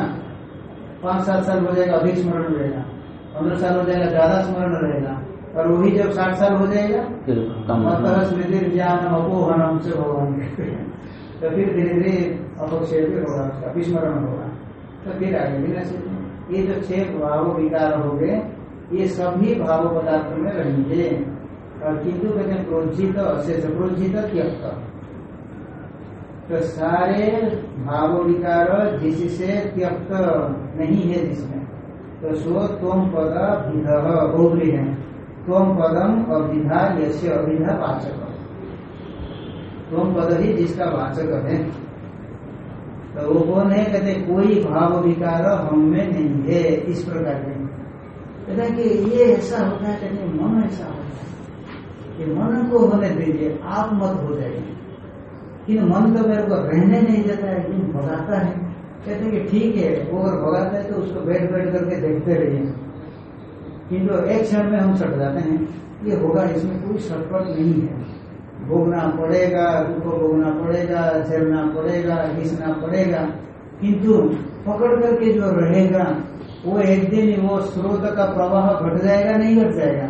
पाँच सात साल हो जाएगा अधिक स्मरण रहेगा। पंद्रह साल हो जाएगा ज़्यादा स्मरण रहेगा। और वही जब साठ साल हो जाएगा फिर कम अतः स्मृति ज्ञान अपोहनम से भगवान तो फिर धीरे धीरे अपक्षेप होगा उसका विस्मरण होगा। तो फिर आगे बिना से ये जो छह भाव विकार हो गए ये सभी भाव पदार्थ में रहेंगे और किंतु कहते हैं प्रोज्जित अशेष प्रोज्जित त्यक्त। तो सारे भाव विकार जिससे त्यक्त नहीं है जिसमें। तो सो तुम पद विध ओवरी है। तुम पदम अभिधा यश अभिधा वाचक। तुम पद ही जिसका वाचक है। तो वो कौन है? कहते कोई भाव विकार हम में नहीं है, इस प्रकार के। कहते कि ये ऐसा होता है, कहते मन ऐसा होता है। कि मन को होने दीजिए आप मत हो जाइए। कि मन तो मेरे को रहने नहीं देता है एकदम भगाता है। कहते हैं कि ठीक है वो अगर भगाता है तो उसको बैठ बैठ करके देखते रहिए। किंतु एक क्षण में हम सट जाते हैं। ये होगा, इसमें कोई शॉर्टकट नहीं है। भोगना पड़ेगा, दुख भोगना पड़ेगा, झेलना पड़ेगा, घिसना पड़ेगा। किंतु पकड़ करके जो रहेगा, वो एक दिन वो स्रोत का प्रवाह घट जाएगा, नहीं घट जाएगा।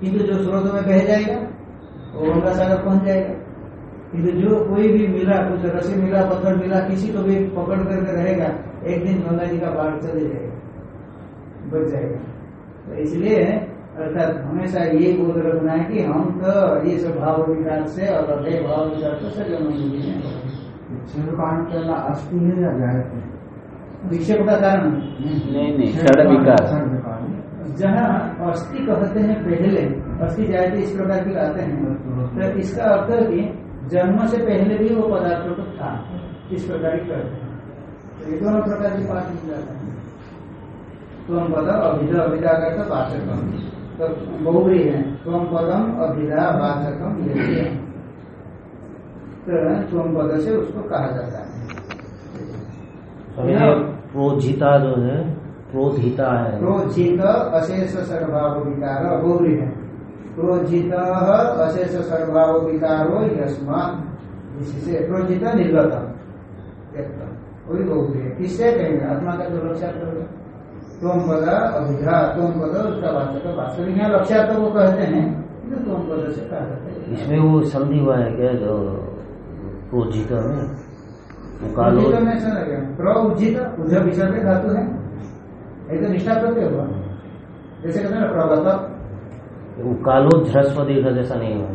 किंतु जो स्रोत में बह जाएगा, वो गंगा सागर पहुँच जाएगा। किंतु जो कोई भी मिला कुछ रस्सी मिला पत्थर मिला किसी को भी पकड़ करके रहेगा एक दिन गंगा जी का बाढ़ चले जाएगा बच जाएगा। तो इसलिए अर्थात हमेशा ये बोध रखना है कि हम तो ये सब भाव विकार से और अभय भाव विकार से कारण पहला अस्थि है या जायत है विक्षेप का कारण? नहीं नहीं विकार। जहाँ अस्थि कहते हैं पहले अस्थि जायते इस प्रकार की आते हैं। तो इसका अर्थ है कि जन्म से पहले भी वो पदार्थों को था इस प्रकार की करते हैं तो ये दोनों प्रकार की बात मिल जाता है। त्वम पद अभिधा अभिधा करते वाचकम तो बहुबरी है। त्वम पदम अभिधा वाचकम ये भी तो त्वम पद से उसको कहा जाता है। प्रोजिता जो है प्रोधिता है। प्रोजित अशेष सर्वभाव विकार गौरी है। प्रोजित अशेष सर्वभाव विकारो यस्मात। इससे प्रोजित निर्गत। वही गौरी किससे कहेंगे? आत्मा का जो लक्ष्यार्थ होगा तुम पद अभिधा तुम पद उसका वास्तव वास्तविक यहाँ लक्ष्यार्थ वो कहते हैं। किंतु तुम पद से कहा जाता है। इसमें वो संधि हुआ है क्या? जो प्रोजिता में वो कालो में लगे प्रउजित उज्ज विसर्ग धातु है। एक तो निष्ठा प्रत्यय हुआ। जैसे कहते हैं ना प्रगत। वो कालो ध्रस्व दीर्घ जैसा नहीं हुआ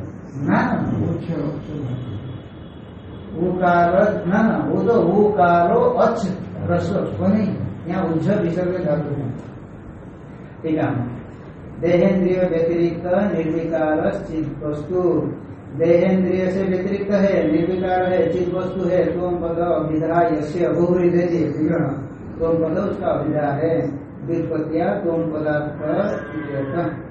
तो देहेंद्रिय व्यतिरिक्त निर्विकार चित वस्तु देहेंद्रिय से व्यतिरिक्त है, निर्विकार है चित वस्तु है तुम पद अभिधा यश्य बहुरी दे तुम पद उसका अभिधा है। व्युत्पत्तिया तुम पदार्थ।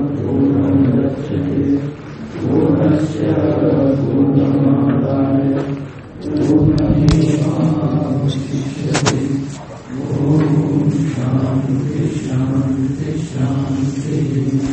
पूर्णमादाय पूर्णमेवावशिष्यते